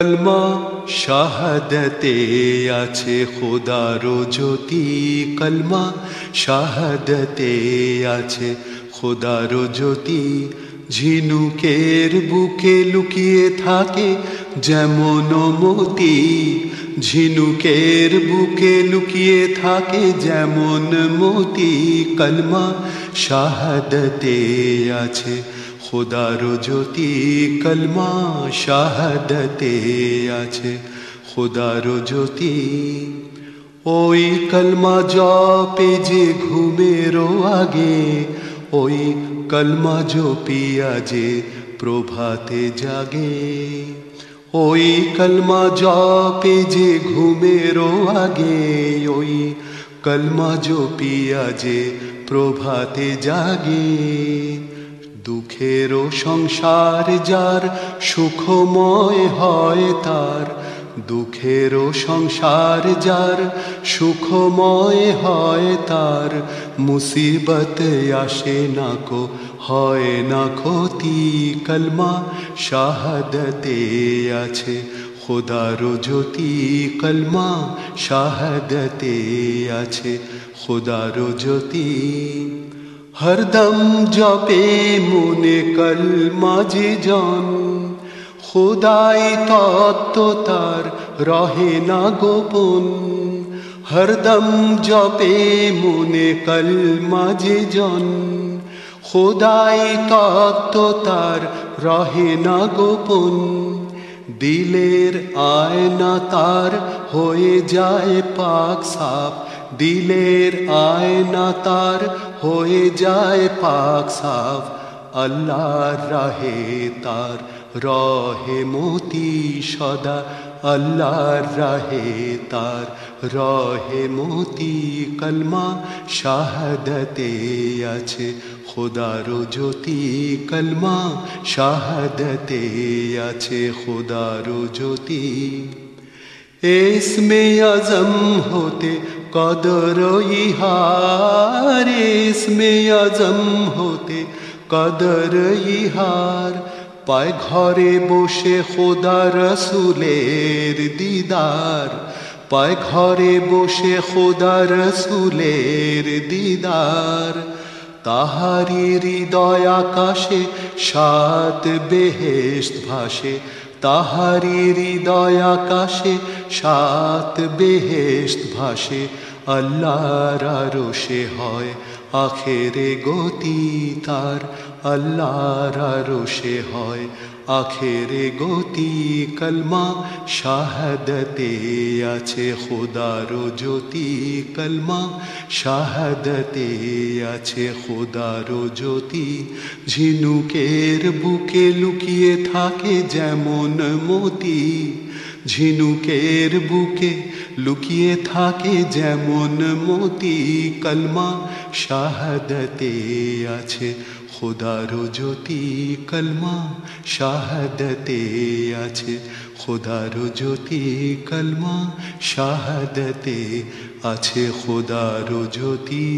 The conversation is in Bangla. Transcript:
কলমা শাহাদতে আছে খোদার জ্যোতি। কলমা, শাহাদতে আছে খোদার জ্যোতি। ঝিনুকের বুকে লুকিয়ে থাকে যেমন মতি। ঝিনুকের বুকে লুকিয়ে থাকে যেমন মতি। কলমা, শাহাদতে আছে খোদার জ্যোতি কলমা শাহাদতে আছে। খোদার জ্যোতি, ওই কলমা জপে যে ঘুমেরও আগে, ওই কলমা জপিয়া যে প্রভাতে জাগে। ওই কলমা জপে যে ঘুমেরও আগে, ওই কলমা জপিয়া যে প্রভাতে জাগে। দুঃখেরও সংসার যার, সুখময় হয় তার। দুঃখেরও সংসার যার, সুখময় হয় তার। মুসিবতে আসে না কো, হয় না ক্ষতি কলমা, শাহাদতে আছে খোদার জ্যোতি কলমা, শাহাদতে আছে খোদার জ্যোতি। হরদম জপে মনে কল মাঝে জন খোদাই তত্ত্ব তার রহে না গোপন হরদম জপে মনে কল মাঝে জন খোদাই তত্ত্ব তার রহে না গোপন দিলের আয়না তার হয়ে যায় পাক সাপ দিলের আয়না তার হয়ে যায় পাক সাফ, আল্লাহর রাহে তার রহে মতি সদা, আল্লাহর রাহে তার রহে মতি কলমা শাহাদতে আছে, খোদার জ্যোতি কলমা শাহাদতে আছে, খোদার জ্যোতি এসমে আজম হতে কদর ইহার এসমে আজম হতে কদর ইহার পায় ঘরে বসে খোদা রসুলের দিদার পায় ঘরে বসে খোদা রসুলের দিদার তাহারি হৃদয় আকাশে সাত বেহেস্ত ভাসে তাহারি হৃদয় আকাশে সাত বেহেস্ত ভাসে আল্লাহর আরশে হয়। আখেরে গতি তার আল্লাহর আরশে হয়। আখেরে গতি কলমা শাহাদতে আছে, খোদার জ্যোতি কলমা শাহাদতে আছে, খোদার জ্যোতি। ঝিনুকের বুকে লুকিয়ে থাকে যেমন মতি। ঝিনুকের বুকে লুকিয়ে থাকে যেমন মতি কলমা। শাহাদতে আছে খোদার জ্যোতি কলমা। শাহাদতে আছে খোদার জ্যোতি কলমা। শাহাদতে আছে খোদার জ্যোতি।